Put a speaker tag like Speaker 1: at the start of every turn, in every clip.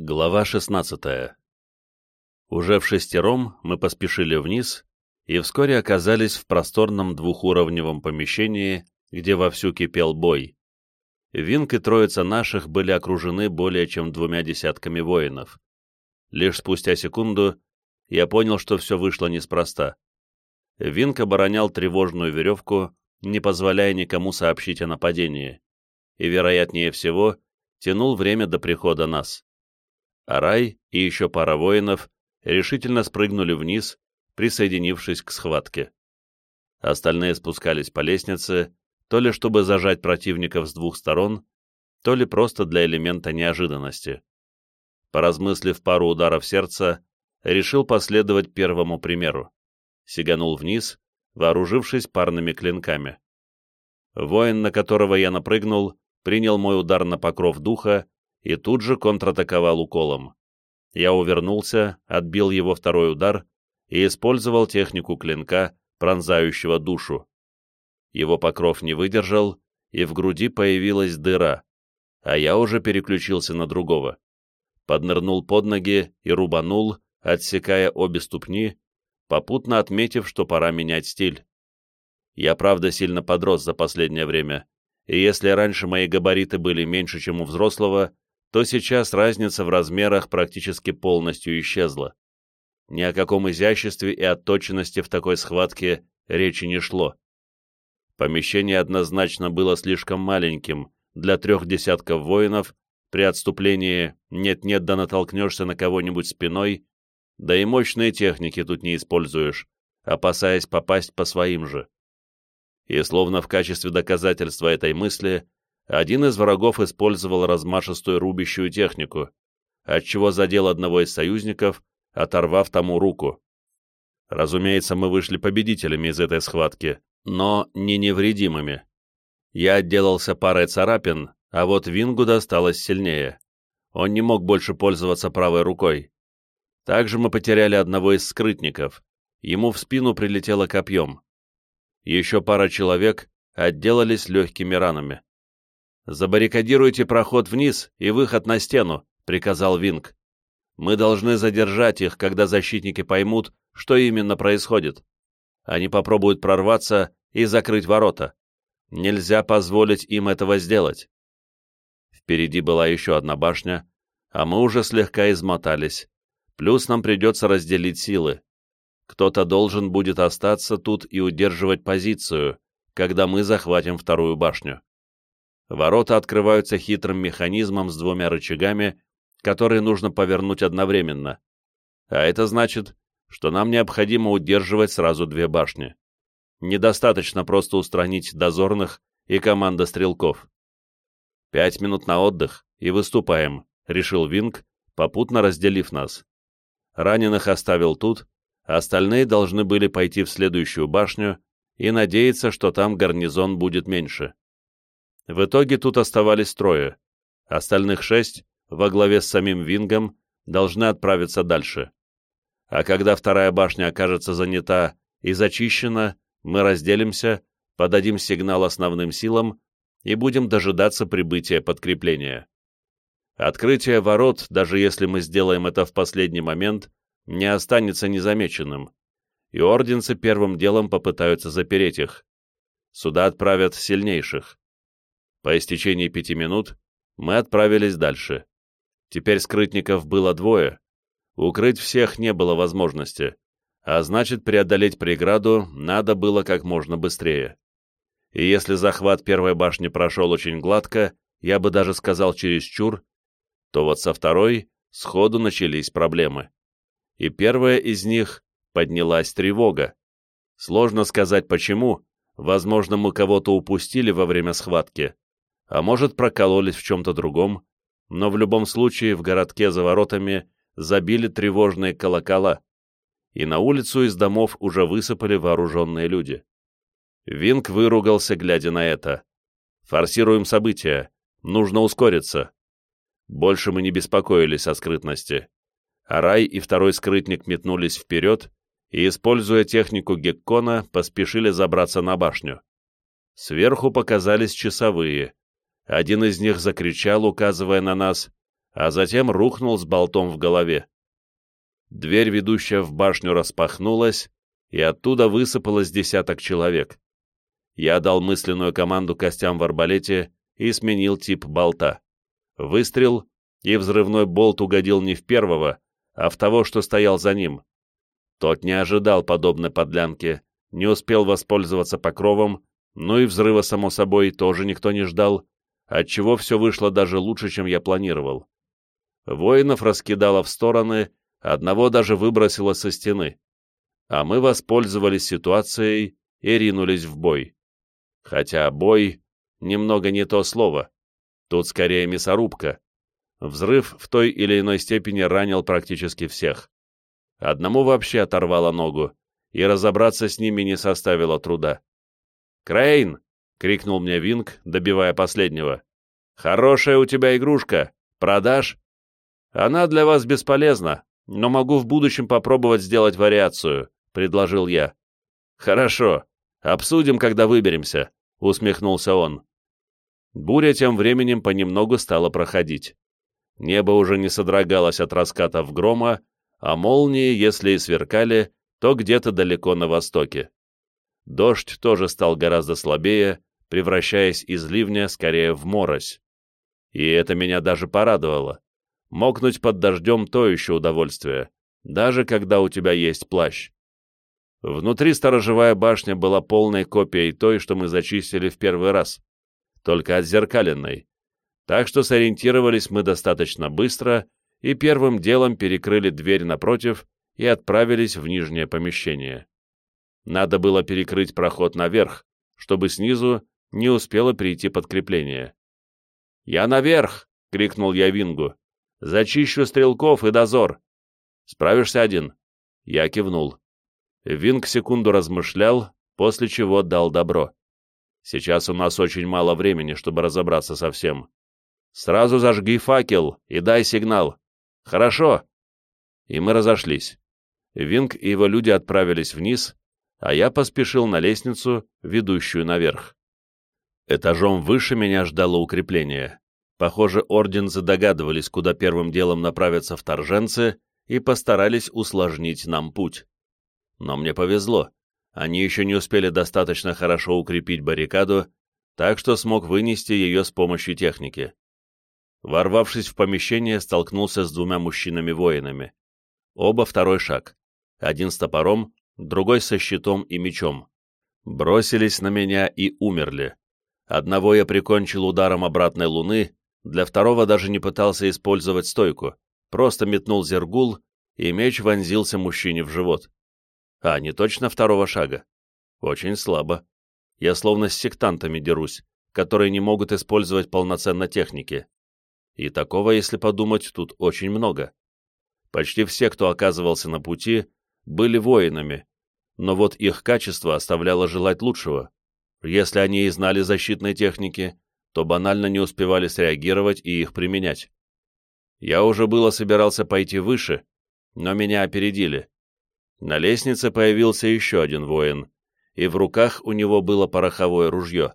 Speaker 1: Глава 16 Уже в шестером мы поспешили вниз и вскоре оказались в просторном двухуровневом помещении, где вовсю кипел бой. Винк и троица наших были окружены более чем двумя десятками воинов. Лишь спустя секунду я понял, что все вышло неспроста. Винк оборонял тревожную веревку, не позволяя никому сообщить о нападении, и, вероятнее всего, тянул время до прихода нас. Арай и еще пара воинов решительно спрыгнули вниз, присоединившись к схватке. Остальные спускались по лестнице, то ли чтобы зажать противников с двух сторон, то ли просто для элемента неожиданности. Поразмыслив пару ударов сердца, решил последовать первому примеру. Сиганул вниз, вооружившись парными клинками. Воин, на которого я напрыгнул, принял мой удар на покров духа и тут же контратаковал уколом. Я увернулся, отбил его второй удар и использовал технику клинка, пронзающего душу. Его покров не выдержал, и в груди появилась дыра, а я уже переключился на другого. Поднырнул под ноги и рубанул, отсекая обе ступни, попутно отметив, что пора менять стиль. Я, правда, сильно подрос за последнее время, и если раньше мои габариты были меньше, чем у взрослого, то сейчас разница в размерах практически полностью исчезла. Ни о каком изяществе и отточенности в такой схватке речи не шло. Помещение однозначно было слишком маленьким для трех десятков воинов, при отступлении нет-нет да натолкнешься на кого-нибудь спиной, да и мощные техники тут не используешь, опасаясь попасть по своим же. И словно в качестве доказательства этой мысли, один из врагов использовал размашистую рубящую технику, отчего задел одного из союзников, оторвав тому руку. Разумеется, мы вышли победителями из этой схватки, но не невредимыми. Я отделался парой царапин, а вот Вингу досталось сильнее. Он не мог больше пользоваться правой рукой. Также мы потеряли одного из скрытников. Ему в спину прилетело копьем. Еще пара человек отделались легкими ранами. «Забаррикадируйте проход вниз и выход на стену», — приказал Винг. «Мы должны задержать их, когда защитники поймут, что именно происходит. Они попробуют прорваться и закрыть ворота. Нельзя позволить им этого сделать». Впереди была еще одна башня, а мы уже слегка измотались. Плюс нам придется разделить силы. Кто-то должен будет остаться тут и удерживать позицию, когда мы захватим вторую башню. Ворота открываются хитрым механизмом с двумя рычагами, которые нужно повернуть одновременно. А это значит, что нам необходимо удерживать сразу две башни. Недостаточно просто устранить дозорных и команда стрелков. «Пять минут на отдых и выступаем», — решил Винг, попутно разделив нас. Раненых оставил тут, остальные должны были пойти в следующую башню и надеяться, что там гарнизон будет меньше. В итоге тут оставались трое. Остальных шесть, во главе с самим Вингом, должны отправиться дальше. А когда вторая башня окажется занята и зачищена, мы разделимся, подадим сигнал основным силам и будем дожидаться прибытия подкрепления. Открытие ворот, даже если мы сделаем это в последний момент, не останется незамеченным, и орденцы первым делом попытаются запереть их. Сюда отправят сильнейших. По истечении пяти минут мы отправились дальше. Теперь скрытников было двое. Укрыть всех не было возможности, а значит, преодолеть преграду надо было как можно быстрее. И если захват первой башни прошел очень гладко, я бы даже сказал чересчур, то вот со второй сходу начались проблемы. И первая из них поднялась тревога. Сложно сказать почему, возможно, мы кого-то упустили во время схватки, а может прокололись в чем-то другом, но в любом случае в городке за воротами забили тревожные колокола, и на улицу из домов уже высыпали вооруженные люди. Винг выругался, глядя на это. «Форсируем события. Нужно ускориться». Больше мы не беспокоились о скрытности. Арай и второй скрытник метнулись вперед и, используя технику Геккона, поспешили забраться на башню. Сверху показались часовые, один из них закричал, указывая на нас, а затем рухнул с болтом в голове. Дверь, ведущая в башню, распахнулась, и оттуда высыпалось десяток человек. Я дал мысленную команду костям в арбалете и сменил тип болта. Выстрел, и взрывной болт угодил не в первого, а в того, что стоял за ним. Тот не ожидал подобной подлянки, не успел воспользоваться покровом, ну и взрыва, само собой, тоже никто не ждал, отчего все вышло даже лучше, чем я планировал. Воинов раскидало в стороны, одного даже выбросило со стены. А мы воспользовались ситуацией и ринулись в бой. Хотя бой — немного не то слово. Тут скорее мясорубка. Взрыв в той или иной степени ранил практически всех. Одному вообще оторвало ногу, и разобраться с ними не составило труда. «Крейн!» — крикнул мне Винг, добивая последнего. «Хорошая у тебя игрушка. Продашь?» «Она для вас бесполезна, но могу в будущем попробовать сделать вариацию», — предложил я. «Хорошо. Обсудим, когда выберемся», — усмехнулся он. Буря тем временем понемногу стала проходить. Небо уже не содрогалось от раскатов грома, а молнии, если и сверкали, то где-то далеко на востоке. Дождь тоже стал гораздо слабее, превращаясь из ливня скорее в морось. И это меня даже порадовало. Мокнуть под дождем — то еще удовольствие, даже когда у тебя есть плащ. Внутри сторожевая башня была полной копией той, что мы зачистили в первый раз, только отзеркаленной. Так что сориентировались мы достаточно быстро и первым делом перекрыли дверь напротив и отправились в нижнее помещение. Надо было перекрыть проход наверх, чтобы снизу не успело прийти подкрепление. «Я наверх!» — крикнул я Вингу. «Зачищу стрелков и дозор!» «Справишься один?» Я кивнул. Винг секунду размышлял, после чего дал добро. «Сейчас у нас очень мало времени, чтобы разобраться со всем. Сразу зажги факел и дай сигнал. Хорошо!» И мы разошлись. Винг и его люди отправились вниз, а я поспешил на лестницу, ведущую наверх. Этажом выше меня ждало укрепление. Похоже, орденцы догадывались, куда первым делом направятся вторженцы, и постарались усложнить нам путь. Но мне повезло. Они еще не успели достаточно хорошо укрепить баррикаду, так что смог вынести ее с помощью техники. Ворвавшись в помещение, столкнулся с двумя мужчинами-воинами. Оба второй шаг. Один с топором, другой со щитом и мечом. Бросились на меня и умерли. Одного я прикончил ударом обратной луны, для второго даже не пытался использовать стойку, просто метнул зергул, и меч вонзился мужчине в живот. А, не точно второго шага. Очень слабо. Я словно с сектантами дерусь, которые не могут использовать полноценно техники. И такого, если подумать, тут очень много. Почти все, кто оказывался на пути, были воинами, но вот их качество оставляло желать лучшего. Если они и знали защитной техники, то банально не успевали среагировать и их применять. Я уже было собирался пойти выше, но меня опередили. На лестнице появился еще один воин, и в руках у него было пороховое ружье.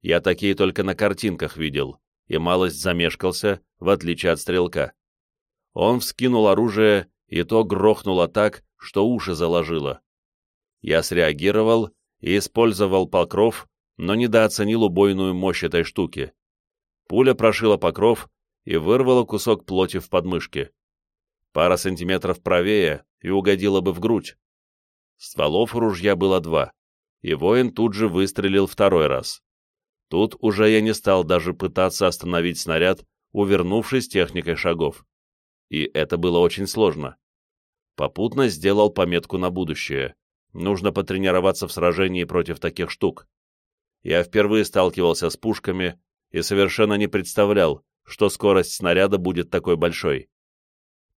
Speaker 1: Я такие только на картинках видел, и малость замешкался, в отличие от стрелка. Он вскинул оружие, и то грохнуло так, что уши заложило. Я среагировал и использовал покров, но недооценил убойную мощь этой штуки. Пуля прошила покров и вырвала кусок плоти в подмышке. Пара сантиметров правее и угодила бы в грудь. Стволов у ружья было два, и воин тут же выстрелил второй раз. Тут уже я не стал даже пытаться остановить снаряд, увернувшись техникой шагов. И это было очень сложно. Попутно сделал пометку на будущее. Нужно потренироваться в сражении против таких штук. Я впервые сталкивался с пушками и совершенно не представлял, что скорость снаряда будет такой большой.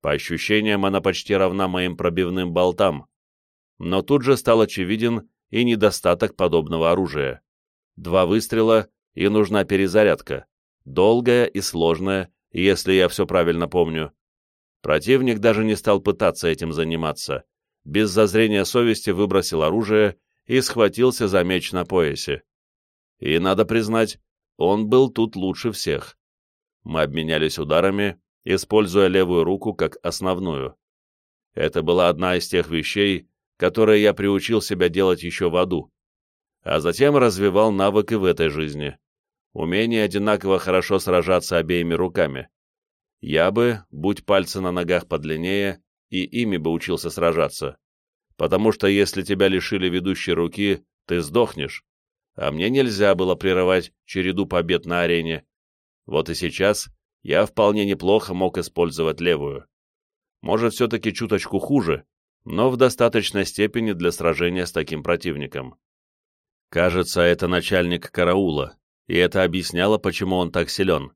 Speaker 1: По ощущениям, она почти равна моим пробивным болтам. Но тут же стал очевиден и недостаток подобного оружия. Два выстрела, и нужна перезарядка. Долгая и сложная, если я все правильно помню. Противник даже не стал пытаться этим заниматься. Без зазрения совести выбросил оружие и схватился за меч на поясе. И, надо признать, он был тут лучше всех. Мы обменялись ударами, используя левую руку как основную. Это была одна из тех вещей, которые я приучил себя делать еще в аду, а затем развивал навык и в этой жизни. Умение одинаково хорошо сражаться обеими руками. Я бы, будь пальцы на ногах подлиннее, и ими бы учился сражаться. Потому что если тебя лишили ведущей руки, ты сдохнешь. А мне нельзя было прерывать череду побед на арене. Вот и сейчас я вполне неплохо мог использовать левую. Может, все-таки чуточку хуже, но в достаточной степени для сражения с таким противником. Кажется, это начальник караула, и это объясняло, почему он так силен.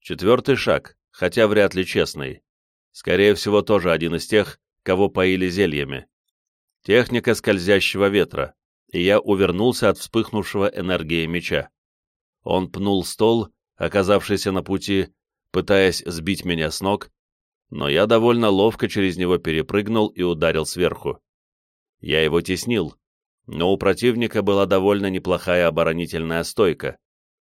Speaker 1: Четвертый шаг, хотя вряд ли честный. Скорее всего, тоже один из тех, кого поили зельями. Техника скользящего ветра, и я увернулся от вспыхнувшего энергии меча. Он пнул стол, оказавшийся на пути, пытаясь сбить меня с ног, но я довольно ловко через него перепрыгнул и ударил сверху. Я его теснил, но у противника была довольно неплохая оборонительная стойка,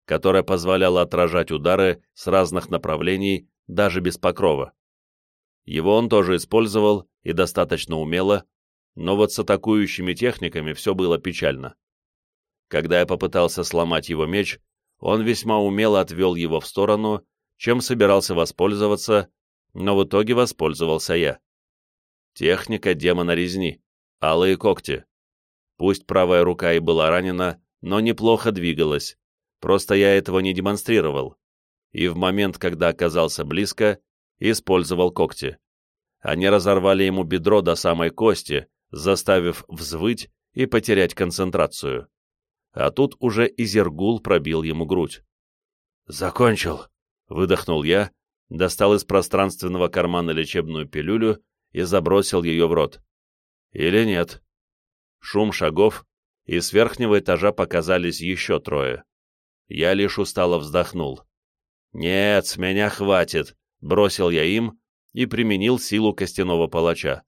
Speaker 1: которая позволяла отражать удары с разных направлений даже без покрова. Его он тоже использовал и достаточно умело, но вот с атакующими техниками все было печально. Когда я попытался сломать его меч, он весьма умело отвел его в сторону, чем собирался воспользоваться, но в итоге воспользовался я. Техника демона резни, алые когти. Пусть правая рука и была ранена, но неплохо двигалась, просто я этого не демонстрировал. И в момент, когда оказался близко, использовал когти. Они разорвали ему бедро до самой кости, заставив взвыть и потерять концентрацию. А тут уже Изергул пробил ему грудь. «Закончил!» — выдохнул я, достал из пространственного кармана лечебную пилюлю и забросил ее в рот. Или нет? Шум шагов, и с верхнего этажа показались еще трое. Я лишь устало вздохнул. «Нет, с меня хватит», — бросил я им и применил силу костяного палача.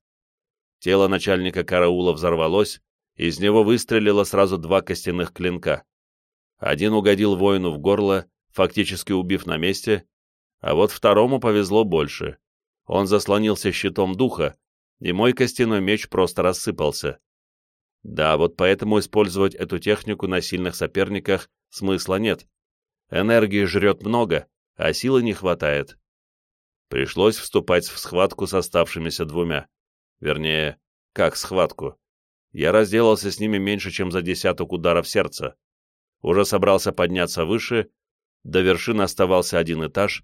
Speaker 1: Тело начальника караула взорвалось, из него выстрелило сразу два костяных клинка. Один угодил воину в горло, фактически убив на месте, а вот второму повезло больше. Он заслонился щитом духа, и мой костяной меч просто рассыпался. Да, вот поэтому использовать эту технику на сильных соперниках смысла нет. Энергии жрет много, а силы не хватает. Пришлось вступать в схватку с оставшимися двумя. Вернее, как схватку. Я разделался с ними меньше, чем за десяток ударов сердца. Уже собрался подняться выше, до вершины оставался один этаж,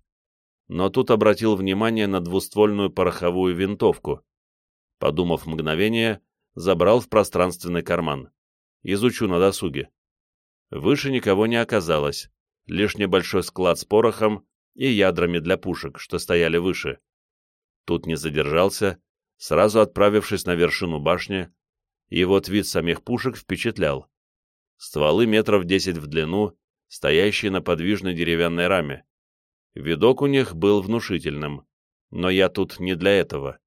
Speaker 1: но тут обратил внимание на двуствольную пороховую винтовку. Подумав мгновение, забрал в пространственный карман. Изучу на досуге. Выше никого не оказалось, лишь небольшой склад с порохом и ядрами для пушек, что стояли выше. Тут не задержался, сразу отправившись на вершину башни, и вот вид самих пушек впечатлял. Стволы метров десять в длину, стоящие на подвижной деревянной раме. Видок у них был внушительным, но я тут не для этого.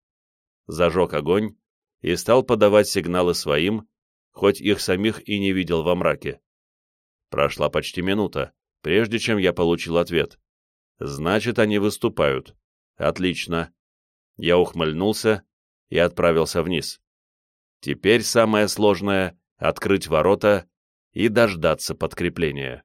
Speaker 1: Зажег огонь и стал подавать сигналы своим, хоть их самих и не видел во мраке. Прошла почти минута, прежде чем я получил ответ. Значит, они выступают. Отлично. Я ухмыльнулся и отправился вниз. Теперь самое сложное — открыть ворота и дождаться подкрепления.